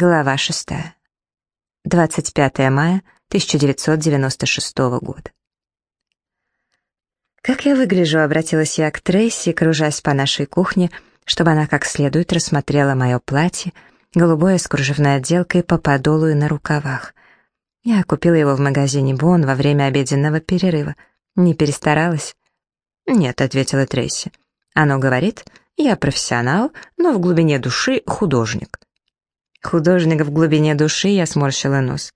Глава 6. 25 мая 1996 года. «Как я выгляжу?» — обратилась я к Трейси, кружась по нашей кухне, чтобы она как следует рассмотрела мое платье, голубое с кружевной отделкой по подолу и на рукавах. Я купила его в магазине Бон во время обеденного перерыва. Не перестаралась? «Нет», — ответила Трейси. «Оно говорит, я профессионал, но в глубине души художник». Художник в глубине души, я сморщила нос.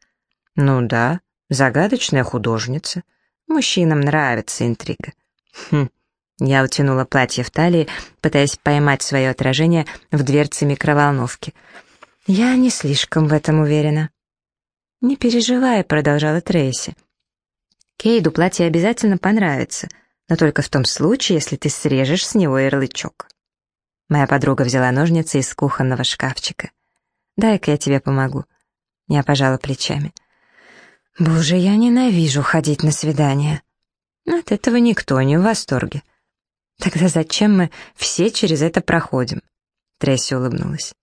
Ну да, загадочная художница. Мужчинам нравится интрига. Хм. Я утянула платье в талии, пытаясь поймать свое отражение в дверце микроволновки. Я не слишком в этом уверена. «Не переживай», — продолжала Трейси. «Кейду платье обязательно понравится, но только в том случае, если ты срежешь с него ярлычок». Моя подруга взяла ножницы из кухонного шкафчика. Дай-ка я тебе помогу». Я пожала плечами. «Боже, я ненавижу ходить на свидания». От этого никто не в восторге. Тогда зачем мы все через это проходим? Тресси улыбнулась.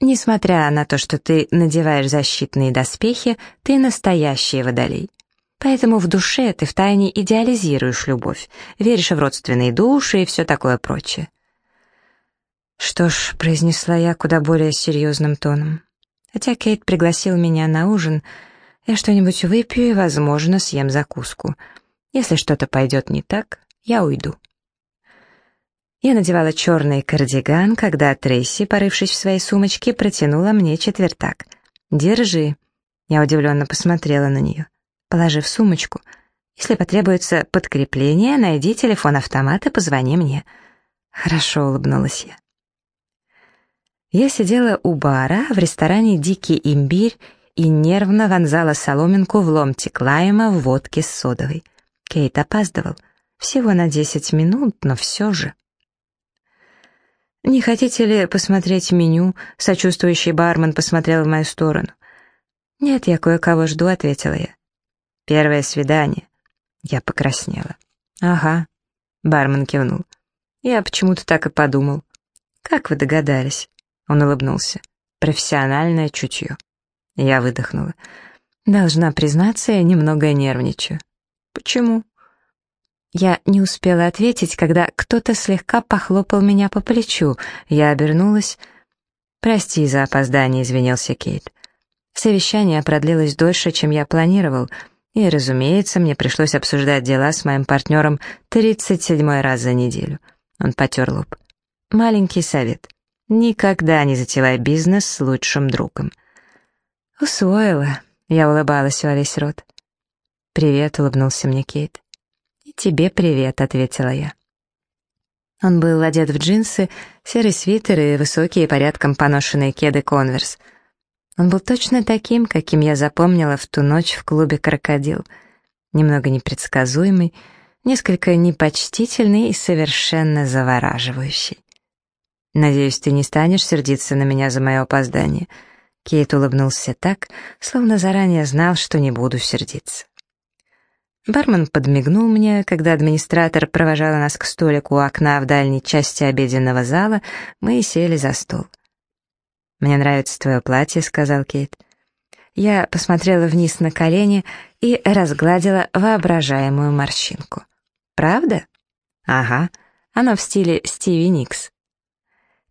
Несмотря на то, что ты надеваешь защитные доспехи, ты настоящий водолей. Поэтому в душе ты втайне идеализируешь любовь, веришь в родственные души и все такое прочее. «Что ж», — произнесла я куда более серьезным тоном. «Хотя Кейт пригласил меня на ужин, я что-нибудь выпью и, возможно, съем закуску. Если что-то пойдет не так, я уйду». Я надевала черный кардиган, когда Трейси, порывшись в своей сумочке, протянула мне четвертак. «Держи». Я удивленно посмотрела на нее. «Положи в сумочку. Если потребуется подкрепление, найди телефон-автомат и позвони мне». «Хорошо», — улыбнулась я. Я сидела у бара в ресторане «Дикий имбирь» и нервно вонзала соломинку в ломтик лайма в водке с содовой. Кейт опаздывал. Всего на десять минут, но все же. «Не хотите ли посмотреть меню?» — сочувствующий бармен посмотрел в мою сторону. «Нет, я кое-кого жду», — ответила я. «Первое свидание». Я покраснела. «Ага», — бармен кивнул. «Я почему-то так и подумал». «Как вы догадались?» Он улыбнулся. «Профессиональное чутье». Я выдохнула. «Должна признаться, я немного нервничаю». «Почему?» Я не успела ответить, когда кто-то слегка похлопал меня по плечу. Я обернулась. «Прости за опоздание», — извинился Кейт. Совещание продлилось дольше, чем я планировал, и, разумеется, мне пришлось обсуждать дела с моим партнером 37 раз за неделю. Он потер лоб. «Маленький совет. Никогда не затевай бизнес с лучшим другом. Усвоила. Я улыбалась во весь рот. «Привет», — улыбнулся мне Кейт. «И тебе привет», — ответила я. Он был одет в джинсы, серый свитер и высокие порядком поношенные кеды «Конверс». Он был точно таким, каким я запомнила в ту ночь в клубе «Крокодил». Немного непредсказуемый, несколько непочтительный и совершенно завораживающий. «Надеюсь, ты не станешь сердиться на меня за мое опоздание». Кейт улыбнулся так, словно заранее знал, что не буду сердиться. Бармен подмигнул мне, когда администратор провожал нас к столику у окна в дальней части обеденного зала, мы и сели за стол. «Мне нравится твое платье», — сказал Кейт. Я посмотрела вниз на колени и разгладила воображаемую морщинку. «Правда?» «Ага, оно в стиле Стиви Никс».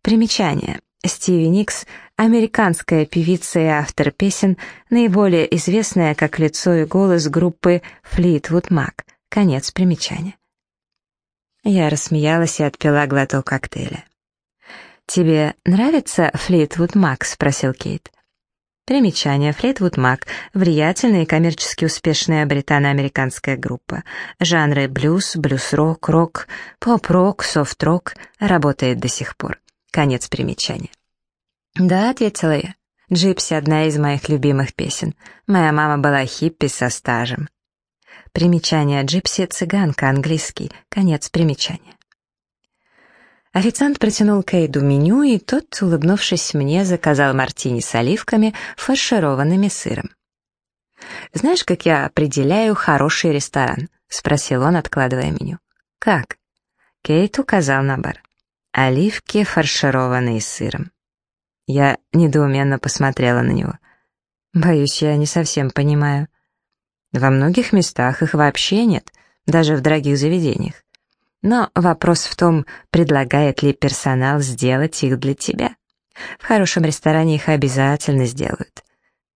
Примечание. Стиви Никс — американская певица и автор песен, наиболее известная как лицо и голос группы Fleetwood Mac. Конец примечания. Я рассмеялась и отпила глоток коктейля. «Тебе нравится Fleetwood Mac?» — спросил Кейт. Примечание. Fleetwood Mac — влиятельная и коммерчески успешная британо-американская группа. Жанры блюз, блюз-рок, рок, поп-рок, софт-рок работает до сих пор. Конец примечания. «Да», — ответила я. «Gypsy» — одна из моих любимых песен. Моя мама была хиппи со стажем. Примечание «Gypsy» — цыганка, английский. Конец примечания. Официант протянул Кейду меню, и тот, улыбнувшись мне, заказал мартини с оливками, фаршированными сыром. «Знаешь, как я определяю хороший ресторан?» — спросил он, откладывая меню. «Как?» Кейт указал на бар. Оливки, фаршированные сыром. Я недоуменно посмотрела на него. Боюсь, я не совсем понимаю. Во многих местах их вообще нет, даже в дорогих заведениях. Но вопрос в том, предлагает ли персонал сделать их для тебя. В хорошем ресторане их обязательно сделают.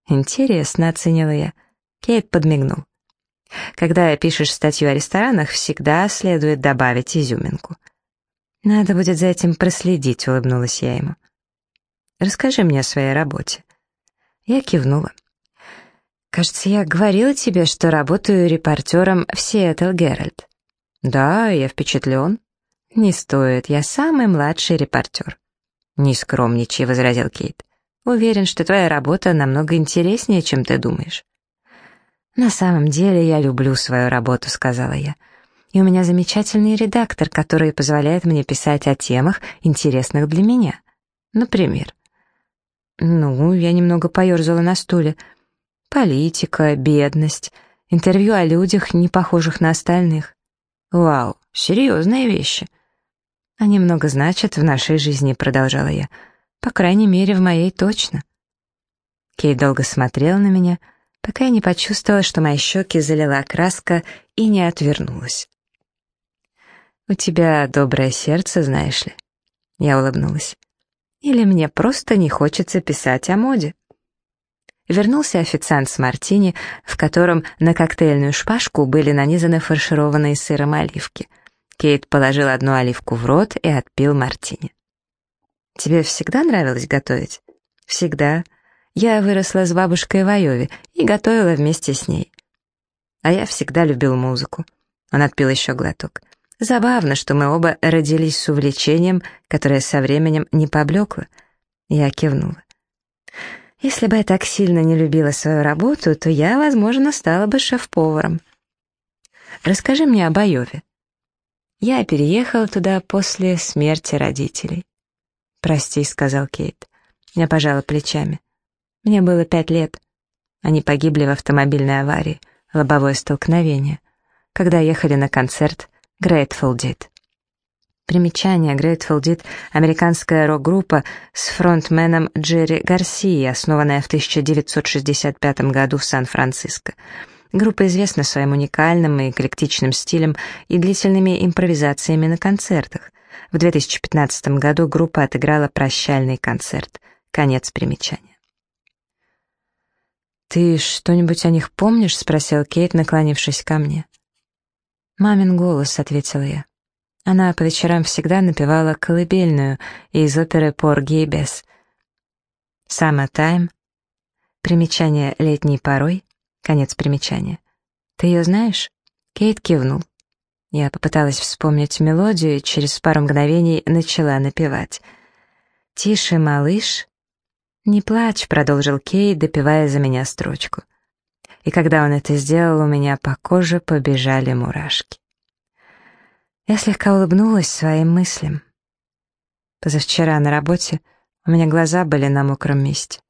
Интересно, оценила я. Кейт подмигнул. Когда пишешь статью о ресторанах, всегда следует добавить изюминку. «Надо будет за этим проследить», — улыбнулась я ему. «Расскажи мне о своей работе». Я кивнула. «Кажется, я говорила тебе, что работаю репортером в Seattle Herald». «Да, я впечатлен». «Не стоит, я самый младший репортер». «Не скромничай», — возразил Кейт. «Уверен, что твоя работа намного интереснее, чем ты думаешь». «На самом деле я люблю свою работу», — сказала я. «И у меня замечательный редактор, который позволяет мне писать о темах, интересных для меня. Например». «Ну, я немного поерзала на стуле. Политика, бедность, интервью о людях, не похожих на остальных. Вау, серьезные вещи». «Они много значат в нашей жизни», — продолжала я. «По крайней мере, в моей точно». Кей долго смотрел на меня, — пока я не почувствовала, что мои щеки залила краска и не отвернулась. «У тебя доброе сердце, знаешь ли?» Я улыбнулась. «Или мне просто не хочется писать о моде?» Вернулся официант с мартини, в котором на коктейльную шпажку были нанизаны фаршированные сыром оливки. Кейт положил одну оливку в рот и отпил мартини. «Тебе всегда нравилось готовить?» «Всегда. Я выросла с бабушкой в Айове и готовила вместе с ней. А я всегда любил музыку. Он отпил еще глоток. Забавно, что мы оба родились с увлечением, которое со временем не поблекло. Я кивнула. Если бы я так сильно не любила свою работу, то я, возможно, стала бы шеф-поваром. Расскажи мне об Айове. Я переехала туда после смерти родителей. «Прости», — сказал Кейт. Я пожала плечами. Мне было пять лет. Они погибли в автомобильной аварии, лобовое столкновение, когда ехали на концерт Grateful Dead. Примечание Grateful Dead — американская рок-группа с фронтменом Джерри Гарсией, основанная в 1965 году в Сан-Франциско. Группа известна своим уникальным и эклектичным стилем и длительными импровизациями на концертах. В 2015 году группа отыграла прощальный концерт. Конец примечания. «Ты что-нибудь о них помнишь?» — спросил Кейт, наклонившись ко мне. «Мамин голос», — ответила я. Она по вечерам всегда напевала колыбельную из оперы «Порги и бес». «Summertime», примечание «летней порой», конец примечания. «Ты ее знаешь?» Кейт кивнул. Я попыталась вспомнить мелодию и через пару мгновений начала напевать. «Тише, малыш, «Не плачь», — продолжил Кей, допивая за меня строчку. И когда он это сделал, у меня по коже побежали мурашки. Я слегка улыбнулась своим мыслям. Позавчера на работе у меня глаза были на мокром месте.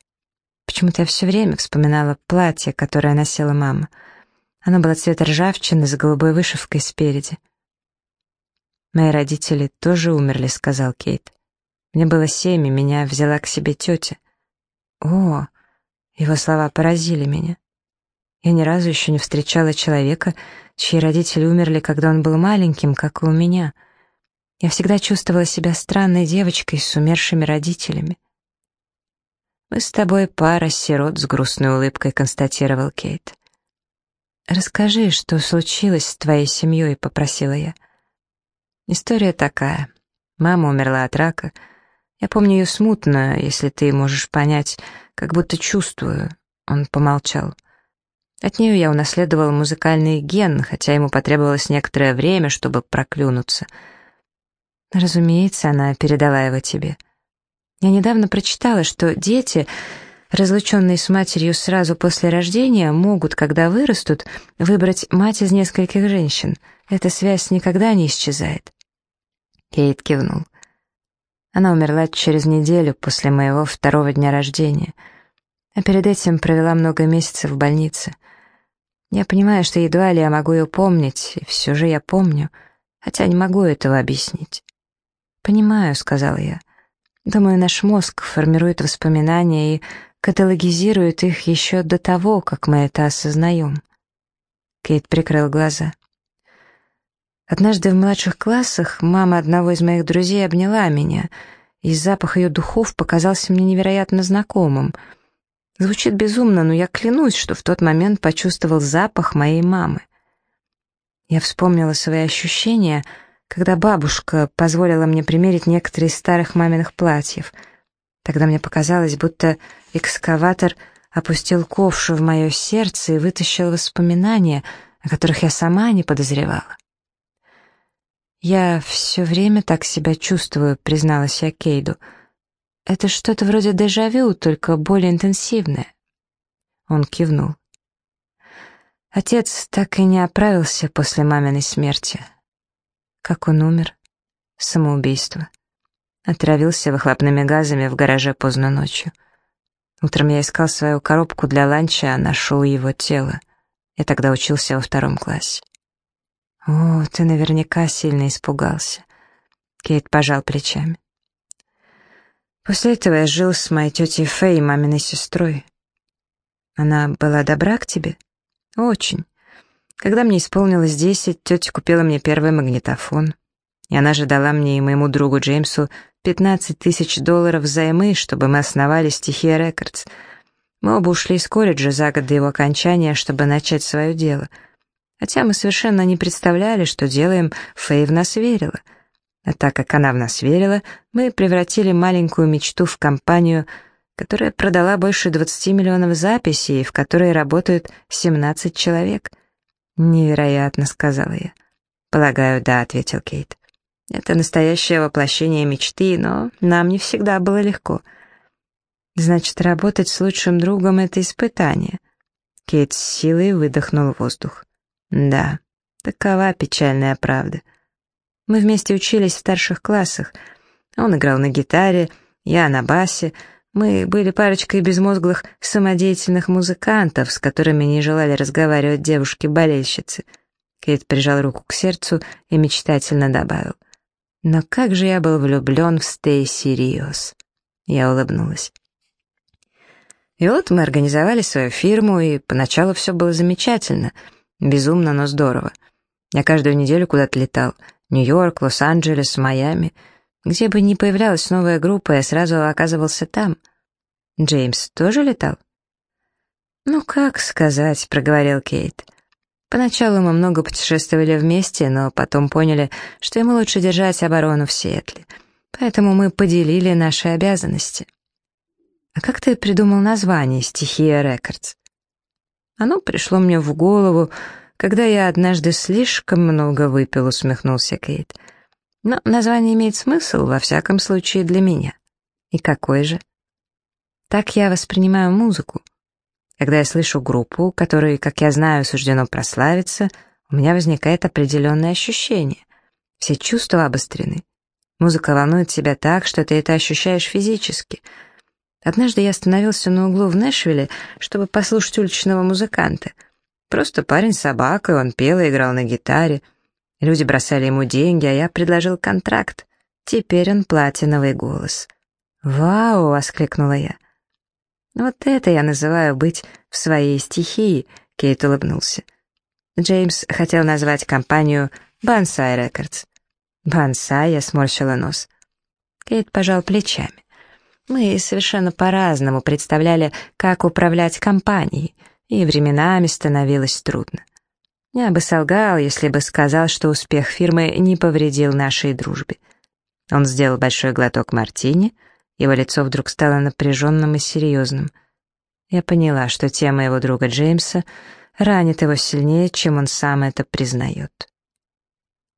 Почему-то я все время вспоминала платье, которое носила мама. Оно было цвета ржавчины с голубой вышивкой спереди. «Мои родители тоже умерли», — сказал Кейт. «Мне было семь, и меня взяла к себе тетя. О, его слова поразили меня. Я ни разу еще не встречала человека, чьи родители умерли, когда он был маленьким, как и у меня. Я всегда чувствовала себя странной девочкой с умершими родителями. «Мы с тобой пара сирот», — с грустной улыбкой констатировал Кейт. «Расскажи, что случилось с твоей семьей», — попросила я. История такая. Мама умерла от рака — я помню ее смутно, если ты можешь понять, как будто чувствую. Он помолчал. От нее я унаследовал музыкальный ген, хотя ему потребовалось некоторое время, чтобы проклюнуться. Разумеется, она передала его тебе. Я недавно прочитала, что дети, разлученные с матерью сразу после рождения, могут, когда вырастут, выбрать мать из нескольких женщин. Эта связь никогда не исчезает. Кейт кивнул. Она умерла через неделю после моего второго дня рождения, а перед этим провела много месяцев в больнице. Я понимаю, что едва ли я могу ее помнить, и все же я помню, хотя не могу этого объяснить. «Понимаю», — сказала я. Думаю, наш мозг формирует воспоминания и каталогизирует их еще до того, как мы это осознаем. Кейт прикрыл глаза. Однажды в младших классах мама одного из моих друзей обняла меня, и запах ее духов показался мне невероятно знакомым. Звучит безумно, но я клянусь, что в тот момент почувствовал запах моей мамы. Я вспомнила свои ощущения, когда бабушка позволила мне примерить некоторые из старых маминых платьев. Тогда мне показалось, будто экскаватор опустил ковшу в мое сердце и вытащил воспоминания, о которых я сама не подозревала. «Я все время так себя чувствую», — призналась я Кейду. «Это что-то вроде дежавю, только более интенсивное». Он кивнул. Отец так и не оправился после маминой смерти. Как он умер? Самоубийство. Отравился выхлопными газами в гараже поздно ночью. Утром я искал свою коробку для ланча, а нашел его тело. Я тогда учился во втором классе. «О, ты наверняка сильно испугался». Кейт пожал плечами. После этого я жил с моей тетей Фэй, маминой сестрой. Она была добра к тебе? Очень. Когда мне исполнилось десять, тетя купила мне первый магнитофон. И она же дала мне и моему другу Джеймсу 15 тысяч долларов взаймы, чтобы мы основали стихия Рекордс. Мы оба ушли из колледжа за год до его окончания, чтобы начать свое дело — Хотя мы совершенно не представляли, что делаем, Фэй в нас верила. А так как она в нас верила, мы превратили маленькую мечту в компанию, которая продала больше 20 миллионов записей, в которой работают 17 человек. «Невероятно», — сказала я. «Полагаю, да», — ответил Кейт. «Это настоящее воплощение мечты, но нам не всегда было легко». «Значит, работать с лучшим другом — это испытание». Кейт с силой выдохнул воздух. Да, такова печальная правда. Мы вместе учились в старших классах. Он играл на гитаре, я на басе. Мы были парочкой безмозглых самодеятельных музыкантов, с которыми не желали разговаривать девушки-болельщицы. Кейт прижал руку к сердцу и мечтательно добавил. «Но как же я был влюблен в Стейси Риос!» Я улыбнулась. И вот мы организовали свою фирму, и поначалу все было замечательно — Безумно, но здорово. Я каждую неделю куда-то летал. Нью-Йорк, Лос-Анджелес, Майами. Где бы ни появлялась новая группа, я сразу оказывался там. Джеймс тоже летал? «Ну, как сказать», — проговорил Кейт. «Поначалу мы много путешествовали вместе, но потом поняли, что ему лучше держать оборону в Сиэтле. Поэтому мы поделили наши обязанности». «А как ты придумал название «Стихия Рекордс»?» Оно пришло мне в голову, когда я однажды слишком много выпил, усмехнулся Кейт. Но название имеет смысл, во всяком случае, для меня. И какой же? Так я воспринимаю музыку. Когда я слышу группу, которой, как я знаю, суждено прославиться, у меня возникает определенное ощущение. Все чувства обострены. Музыка волнует тебя так, что ты это ощущаешь физически — Однажды я остановился на углу в Нэшвилле, чтобы послушать уличного музыканта. Просто парень с собакой, он пел и играл на гитаре. Люди бросали ему деньги, а я предложил контракт. Теперь он платиновый голос. «Вау!» — воскликнула я. «Вот это я называю быть в своей стихии», — Кейт улыбнулся. Джеймс хотел назвать компанию «Бонсай Рекордс». «Бонсай» — я сморщила нос. Кейд пожал плечами. Мы совершенно по-разному представляли, как управлять компанией, и временами становилось трудно. Я бы солгал, если бы сказал, что успех фирмы не повредил нашей дружбе. Он сделал большой глоток мартини, его лицо вдруг стало напряженным и серьезным. Я поняла, что тема его друга Джеймса ранит его сильнее, чем он сам это признает.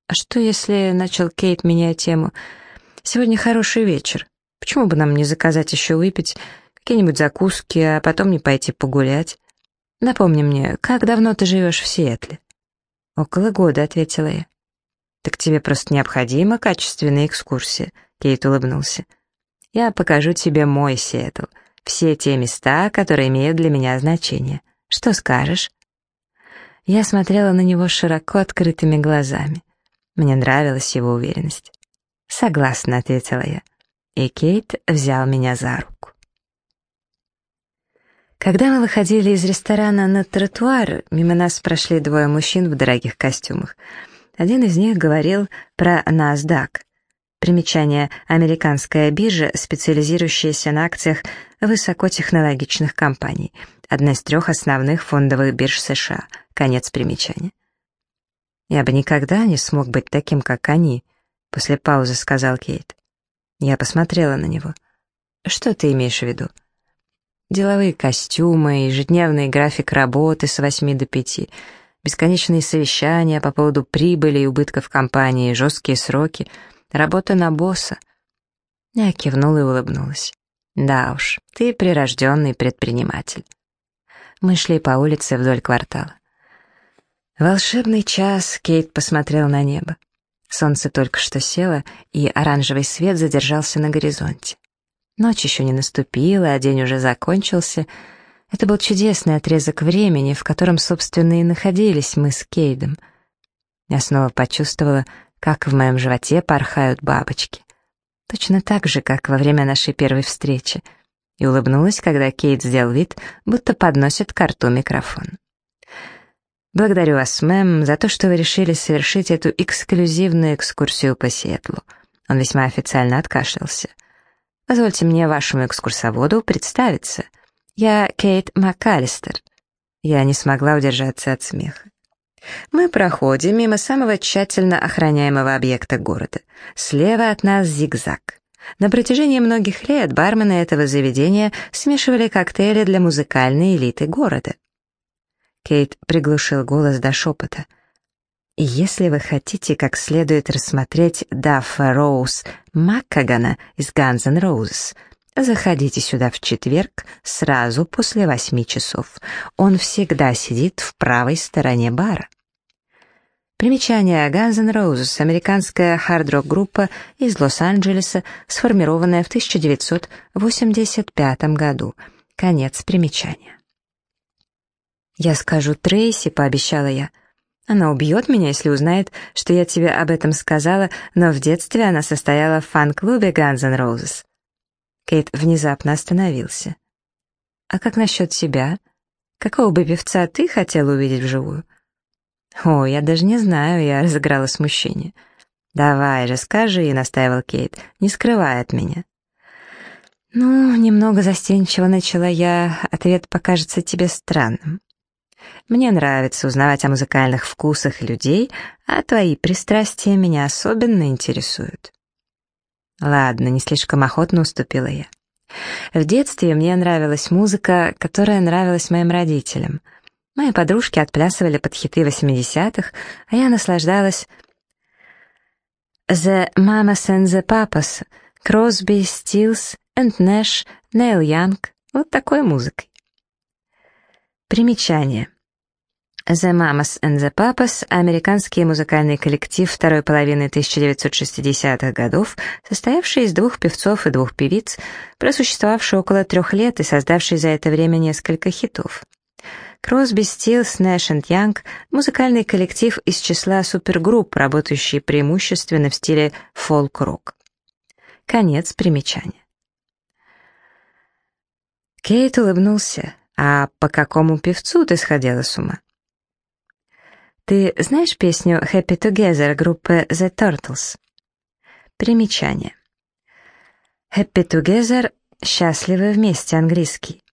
«А что, если...» — начал Кейт, меняя тему. «Сегодня хороший вечер. Почему бы нам не заказать еще выпить, какие-нибудь закуски, а потом не пойти погулять? Напомни мне, как давно ты живешь в Сиэтле?» «Около года», — ответила я. «Так тебе просто необходима качественная экскурсия», — Кейт улыбнулся. «Я покажу тебе мой Сиэтл, все те места, которые имеют для меня значение. Что скажешь?» Я смотрела на него широко открытыми глазами. Мне нравилась его уверенность. «Согласна», — ответила я. и Кейт взял меня за руку. Когда мы выходили из ресторана на тротуар, мимо нас прошли двое мужчин в дорогих костюмах. Один из них говорил про NASDAQ. Примечание «Американская биржа, специализирующаяся на акциях высокотехнологичных компаний», одна из трех основных фондовых бирж США. Конец примечания. «Я бы никогда не смог быть таким, как они», — после паузы сказал Кейт. Я посмотрела на него. «Что ты имеешь в виду?» Деловые костюмы, ежедневный график работы с восьми до пяти, бесконечные совещания по поводу прибыли и убытков компании, жесткие сроки, работа на босса. Я кивнула и улыбнулась. «Да уж, ты прирожденный предприниматель». Мы шли по улице вдоль квартала. Волшебный час, Кейт посмотрел на небо. Солнце только что село, и оранжевый свет задержался на горизонте. Ночь еще не наступила, а день уже закончился. Это был чудесный отрезок времени, в котором, собственно, и находились мы с Кейдом. Я снова почувствовала, как в моем животе порхают бабочки. Точно так же, как во время нашей первой встречи. И улыбнулась, когда Кейт сделал вид, будто подносит к рту микрофон. «Благодарю вас, мэм, за то, что вы решили совершить эту эксклюзивную экскурсию по Сиэтлу». Он весьма официально откашлялся. Позвольте мне вашему экскурсоводу представиться. Я Кейт МакАлистер. Я не смогла удержаться от смеха. Мы проходим мимо самого тщательно охраняемого объекта города. Слева от нас зигзаг. На протяжении многих лет бармены этого заведения смешивали коктейли для музыкальной элиты города. Кейт приглушил голос до шепота — если вы хотите как следует рассмотреть Даффа Роуз Маккагана из Guns N' Roses, заходите сюда в четверг сразу после восьми часов. Он всегда сидит в правой стороне бара. Примечание Guns N' Roses — американская хард-рок-группа из Лос-Анджелеса, сформированная в 1985 году. Конец примечания. «Я скажу Трейси», — пообещала я. Она убьет меня, если узнает, что я тебе об этом сказала, но в детстве она состояла в фан-клубе Guns N' Roses. Кейт внезапно остановился. «А как насчет тебя? Какого бы певца ты хотел увидеть вживую?» «О, я даже не знаю», — я разыграла смущение. «Давай же, скажи», — настаивал Кейт, — «не скрывай от меня». «Ну, немного застенчиво начала я, ответ покажется тебе странным. Мне нравится узнавать о музыкальных вкусах людей, а твои пристрастия меня особенно интересуют. Ладно, не слишком охотно уступила я. В детстве мне нравилась музыка, которая нравилась моим родителям. Мои подружки отплясывали под хиты 80-х, а я наслаждалась «The Mamas and the Papas», «Crosby, Stills and Nash», «Нейл Янг» — вот такой музыкой. Примечание. The Mamas and the Papas — американский музыкальный коллектив второй половины 1960-х годов, состоявший из двух певцов и двух певиц, просуществовавший около трех лет и создавший за это время несколько хитов. Кросби, Стилс, Нэш и Янг — музыкальный коллектив из числа супергрупп, работающий преимущественно в стиле фолк-рок. Конец примечания. Кейт улыбнулся. «А по какому певцу ты сходила с ума?» Ты знаешь песню «Happy Together» группы The Turtles? Примечание. «Happy Together» — «Счастливы вместе» английский.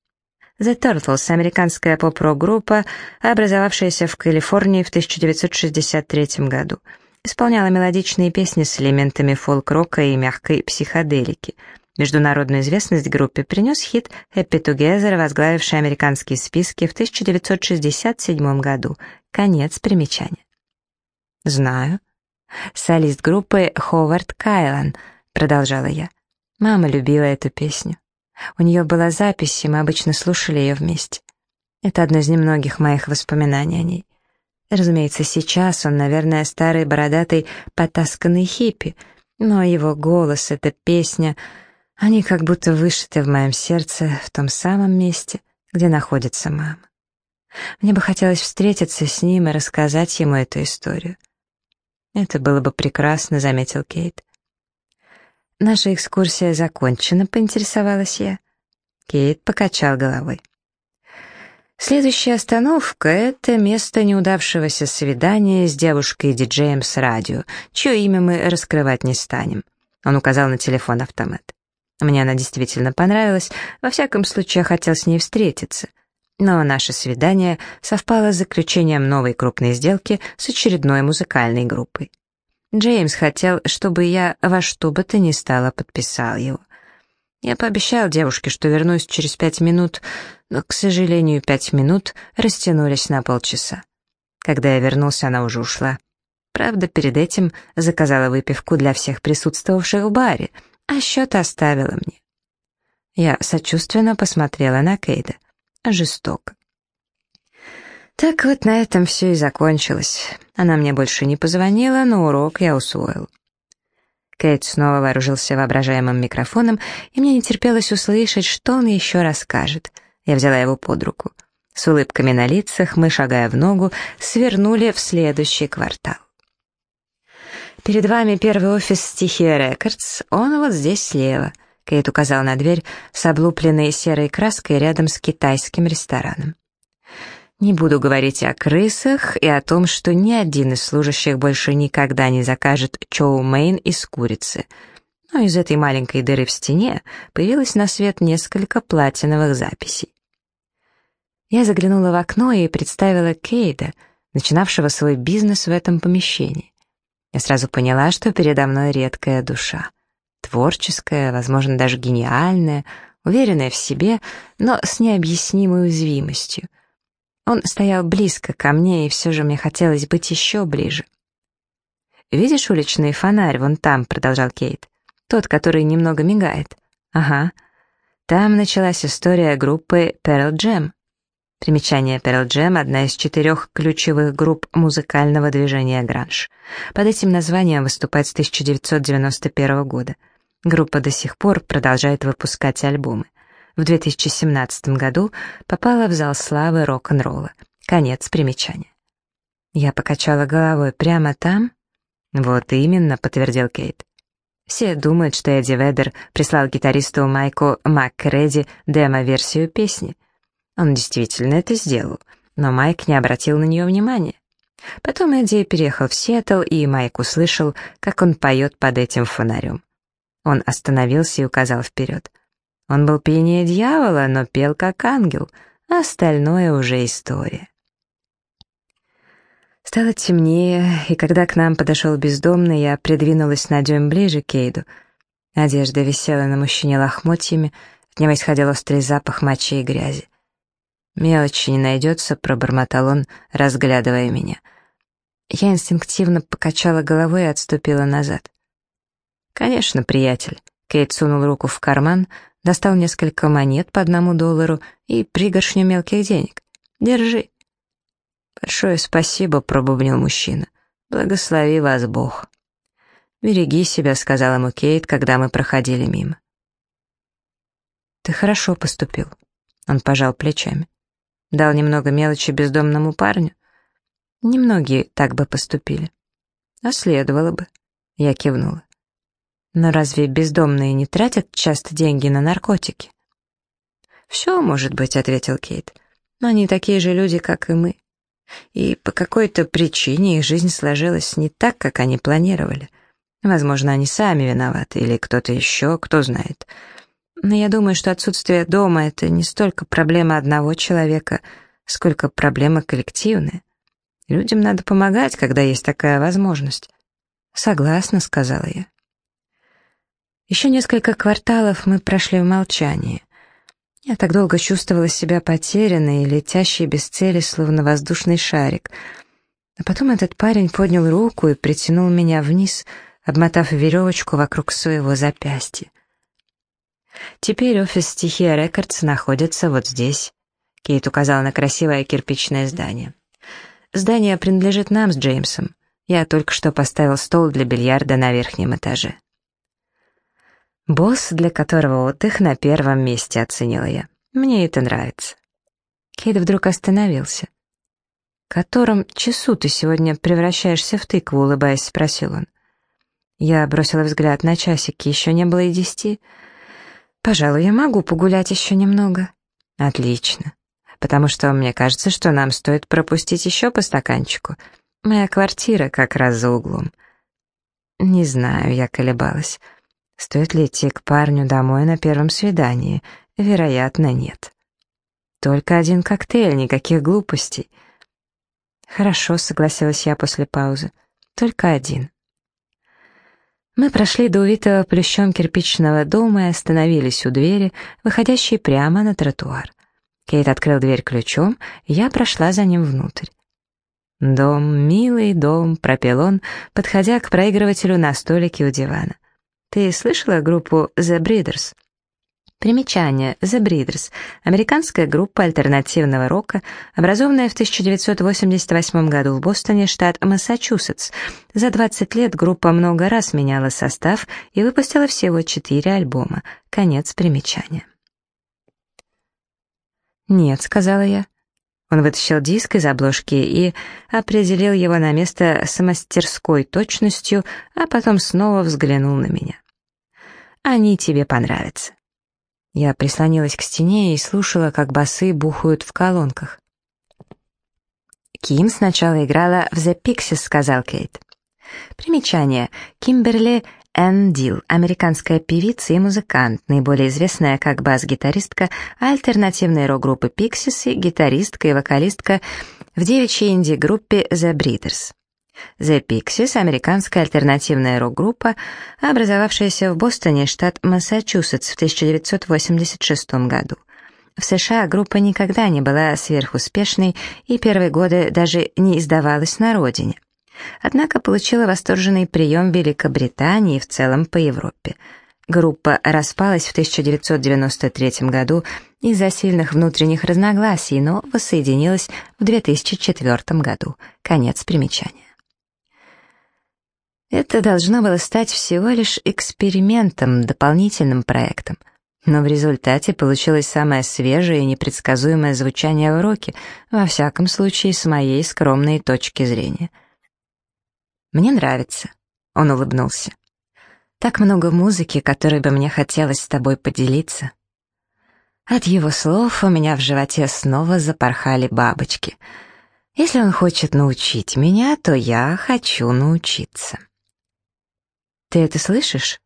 The Turtles — американская поп-рок-группа, образовавшаяся в Калифорнии в 1963 году. Исполняла мелодичные песни с элементами фолк-рока и мягкой психоделики — Международную известность группе принес хит «Happy Together», возглавивший американские списки в 1967 году. Конец примечания. «Знаю». «Солист группы Ховард Кайлан», — продолжала я. Мама любила эту песню. У нее была запись, и мы обычно слушали ее вместе. Это одно из немногих моих воспоминаний о ней. Разумеется, сейчас он, наверное, старый бородатый потасканный хиппи, но его голос, эта песня — они как будто вышиты в моем сердце в том самом месте, где находится мама. Мне бы хотелось встретиться с ним и рассказать ему эту историю. «Это было бы прекрасно», — заметил Кейт. «Наша экскурсия закончена», — поинтересовалась я. Кейт покачал головой. Следующая остановка — это место неудавшегося свидания с девушкой-диджеем с радио, чье имя мы раскрывать не станем. Он указал на телефон-автомат. Мне она действительно понравилась, во всяком случае я хотел с ней встретиться. Но наше свидание совпало с заключением новой крупной сделки с очередной музыкальной группой. Джеймс хотел, чтобы я во что бы то ни стало подписал его. Я пообещал девушке, что вернусь через пять минут, но, к сожалению, пять минут растянулись на полчаса. Когда я вернулся, она уже ушла. Правда, перед этим заказала выпивку для всех присутствовавших в баре, а счет оставила мне. Я сочувственно посмотрела на Кейда. Жестоко. Так вот на этом все и закончилось. Она мне больше не позвонила, но урок я усвоил. Кейт снова вооружился воображаемым микрофоном, и мне не терпелось услышать, что он еще расскажет. Я взяла его под руку. С улыбками на лицах мы, шагая в ногу, свернули в следующий квартал. «Перед вами первый офис «Стихия Рекордс», он вот здесь слева», — Кейд указал на дверь с облупленной серой краской рядом с китайским рестораном. Не буду говорить о крысах и о том, что ни один из служащих больше никогда не закажет чоу мейн из курицы. Но из этой маленькой дыры в стене появилось на свет несколько платиновых записей. Я заглянула в окно и представила Кейда, начинавшего свой бизнес в этом помещении. Я сразу поняла, что передо мной редкая душа. Творческая, возможно, даже гениальная, уверенная в себе, но с необъяснимой уязвимостью — он стоял близко ко мне, и все же мне хотелось быть еще ближе. «Видишь уличный фонарь вон там?» — продолжал Кейт. «Тот, который немного мигает». «Ага». Там началась история группы Pearl Jam. Примечание Pearl Jam — одна из четырех ключевых групп музыкального движения гранж. Под этим названием выступает с 1991 года. Группа до сих пор продолжает выпускать альбомы в 2017 году попала в зал славы рок-н-ролла. Конец примечания. Я покачала головой прямо там. Вот именно, подтвердил Кейт. Все думают, что Эдди Ведер прислал гитаристу Майку МакКреди демо-версию песни. Он действительно это сделал, но Майк не обратил на нее внимания. Потом Эдди переехал в Сиэтл, и Майк услышал, как он поет под этим фонарем. Он остановился и указал вперед. Он был пение дьявола, но пел как ангел, а остальное уже история. Стало темнее, и когда к нам подошел бездомный, я придвинулась на дюйм ближе к Кейду. Одежда висела на мужчине лохмотьями, от него исходил острый запах мочи и грязи. «Мелочи не найдется», — пробормотал он, разглядывая меня. Я инстинктивно покачала головой и отступила назад. «Конечно, приятель». Кейт сунул руку в карман, достал несколько монет по одному доллару и пригоршню мелких денег. «Держи». «Большое спасибо», — пробубнил мужчина. «Благослови вас Бог». «Береги себя», — сказал ему Кейт, когда мы проходили мимо. «Ты хорошо поступил», — он пожал плечами. «Дал немного мелочи бездомному парню». «Немногие так бы поступили». «А следовало бы», — я кивнула. Но разве бездомные не тратят часто деньги на наркотики? «Все может быть», — ответил Кейт. «Но они такие же люди, как и мы. И по какой-то причине их жизнь сложилась не так, как они планировали. Возможно, они сами виноваты, или кто-то еще, кто знает. Но я думаю, что отсутствие дома — это не столько проблема одного человека, сколько проблема коллективная. Людям надо помогать, когда есть такая возможность. «Согласна», — сказала я. Еще несколько кварталов мы прошли в молчании. Я так долго чувствовала себя потерянной и летящей без цели, словно воздушный шарик. А потом этот парень поднял руку и притянул меня вниз, обмотав веревочку вокруг своего запястья. Теперь офис «Стихия Рекордс» находится вот здесь. Кейт указал на красивое кирпичное здание. Здание принадлежит нам с Джеймсом. Я только что поставил стол для бильярда на верхнем этаже. Босс, для которого отдых на первом месте, оценила я. Мне это нравится. Кейт вдруг остановился. «Котором часу ты сегодня превращаешься в тыкву?» — улыбаясь, спросил он. Я бросила взгляд на часики, еще не было и десяти. «Пожалуй, я могу погулять еще немного». «Отлично. Потому что мне кажется, что нам стоит пропустить еще по стаканчику. Моя квартира как раз за углом». «Не знаю», — я колебалась. «Стоит ли идти к парню домой на первом свидании? Вероятно, нет». «Только один коктейль, никаких глупостей». «Хорошо», — согласилась я после паузы. «Только один». Мы прошли до увитого плющом кирпичного дома и остановились у двери, выходящей прямо на тротуар. Кейт открыл дверь ключом, я прошла за ним внутрь. «Дом, милый дом», — пропел он, подходя к проигрывателю на столике у дивана. «Ты слышала группу The Breeders?» Примечание. The Breeders — американская группа альтернативного рока, образованная в 1988 году в Бостоне, штат Массачусетс. За 20 лет группа много раз меняла состав и выпустила всего 4 альбома. Конец примечания. «Нет», — сказала я. Он вытащил диск из обложки и определил его на место с мастерской точностью, а потом снова взглянул на меня. «Они тебе понравятся». Я прислонилась к стене и слушала, как басы бухают в колонках. «Ким сначала играла в The Pixies», — сказал Кейт. Примечание. Кимберли Энн Дил, американская певица и музыкант, наиболее известная как бас-гитаристка альтернативной рок-группы Pixies и гитаристка и вокалистка в девичьей инди-группе The Breeders. The Pixies — американская альтернативная рок-группа, образовавшаяся в Бостоне, штат Массачусетс в 1986 году. В США группа никогда не была сверхуспешной и первые годы даже не издавалась на родине. Однако получила восторженный прием в Великобритании и в целом по Европе. Группа распалась в 1993 году из-за сильных внутренних разногласий, но воссоединилась в 2004 году. Конец примечания. Это должно было стать всего лишь экспериментом, дополнительным проектом. Но в результате получилось самое свежее и непредсказуемое звучание в роке, во всяком случае, с моей скромной точки зрения. «Мне нравится», — он улыбнулся. «Так много музыки, которой бы мне хотелось с тобой поделиться». От его слов у меня в животе снова запорхали бабочки. Если он хочет научить меня, то я хочу научиться. «Ты это слышишь?»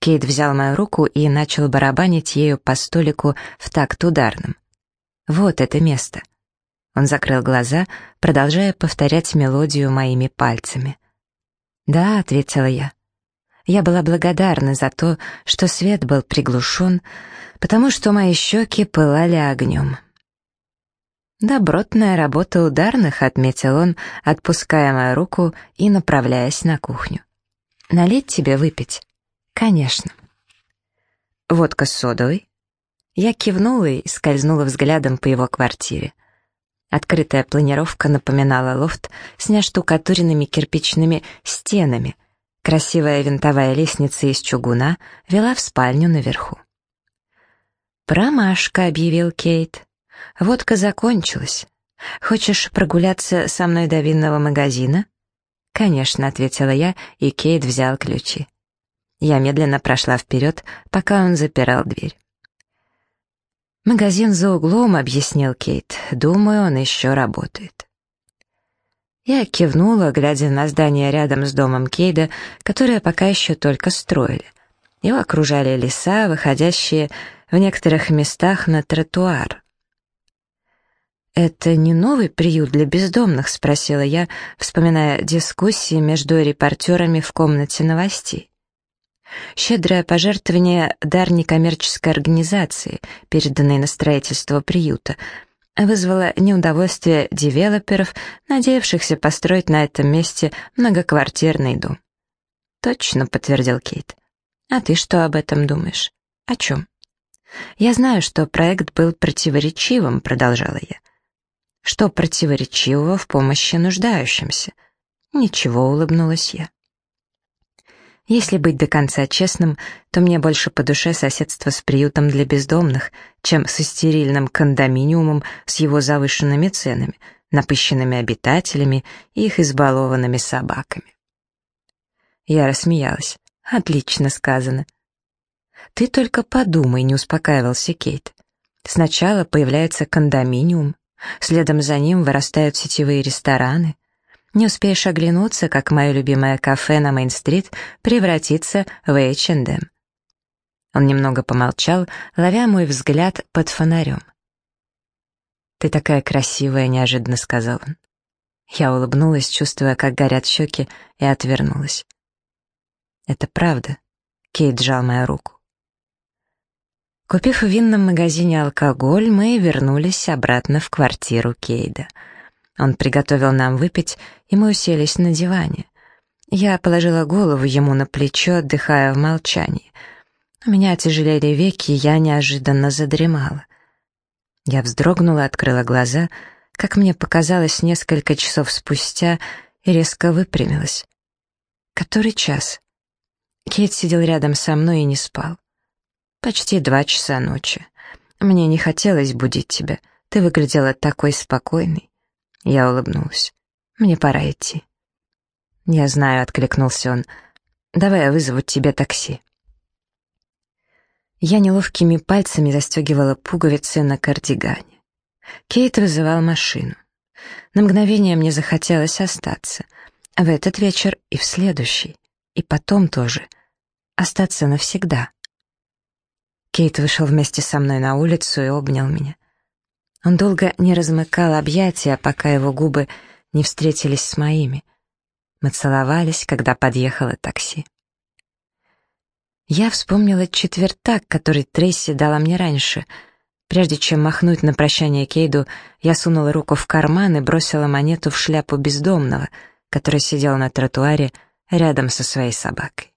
Кейт взял мою руку и начал барабанить ею по столику в такт ударным. «Вот это место». Он закрыл глаза, продолжая повторять мелодию моими пальцами. «Да», — ответила я. Я была благодарна за то, что свет был приглушен, потому что мои щеки пылали огнем. «Добротная работа ударных», — отметил он, отпуская мою руку и направляясь на кухню. Налить тебе выпить? Конечно. Водка с содовой? Я кивнула и скользнула взглядом по его квартире. Открытая планировка напоминала лофт с нештукатуренными кирпичными стенами. Красивая винтовая лестница из чугуна вела в спальню наверху. «Промашка», — объявил Кейт. «Водка закончилась. Хочешь прогуляться со мной до винного магазина?» «Конечно», — ответила я, и Кейт взял ключи. Я медленно прошла вперед, пока он запирал дверь. «Магазин за углом», — объяснил Кейт. «Думаю, он еще работает». Я кивнула, глядя на здание рядом с домом Кейда, которое пока еще только строили. Его окружали леса, выходящие в некоторых местах на тротуар. «Это не новый приют для бездомных?» — спросила я, вспоминая дискуссии между репортерами в комнате новостей. Щедрое пожертвование — дар некоммерческой организации, переданной на строительство приюта, вызвало неудовольствие девелоперов, надеявшихся построить на этом месте многоквартирный дом. «Точно», — подтвердил Кейт. «А ты что об этом думаешь? О чем?» «Я знаю, что проект был противоречивым», — продолжала я. Что противоречивого в помощи нуждающимся? Ничего, улыбнулась я. Если быть до конца честным, то мне больше по душе соседство с приютом для бездомных, чем со стерильным кондоминиумом с его завышенными ценами, напыщенными обитателями и их избалованными собаками. Я рассмеялась. «Отлично сказано». «Ты только подумай», — не успокаивался Кейт. «Сначала появляется кондоминиум, следом за ним вырастают сетевые рестораны. Не успеешь оглянуться, как мое любимое кафе на Мейн-стрит превратится в H&M». Он немного помолчал, ловя мой взгляд под фонарем. «Ты такая красивая», — неожиданно сказал он. Я улыбнулась, чувствуя, как горят щеки, и отвернулась. «Это правда», — Кейт сжал мою руку. Купив в винном магазине алкоголь, мы вернулись обратно в квартиру Кейда. Он приготовил нам выпить, и мы уселись на диване. Я положила голову ему на плечо, отдыхая в молчании. У меня тяжелели веки, и я неожиданно задремала. Я вздрогнула, открыла глаза, как мне показалось несколько часов спустя, и резко выпрямилась. Который час? Кейт сидел рядом со мной и не спал. Почти два часа ночи. Мне не хотелось будить тебя. Ты выглядела такой спокойной. Я улыбнулась. Мне пора идти. Я знаю, откликнулся он. Давай я вызову тебе такси. Я неловкими пальцами застегивала пуговицы на кардигане. Кейт вызывал машину. На мгновение мне захотелось остаться. В этот вечер и в следующий. И потом тоже. Остаться навсегда. Кейт вышел вместе со мной на улицу и обнял меня. Он долго не размыкал объятия, пока его губы не встретились с моими. Мы целовались, когда подъехало такси. Я вспомнила четвертак, который Трейси дала мне раньше. Прежде чем махнуть на прощание Кейду, я сунула руку в карман и бросила монету в шляпу бездомного, который сидел на тротуаре рядом со своей собакой.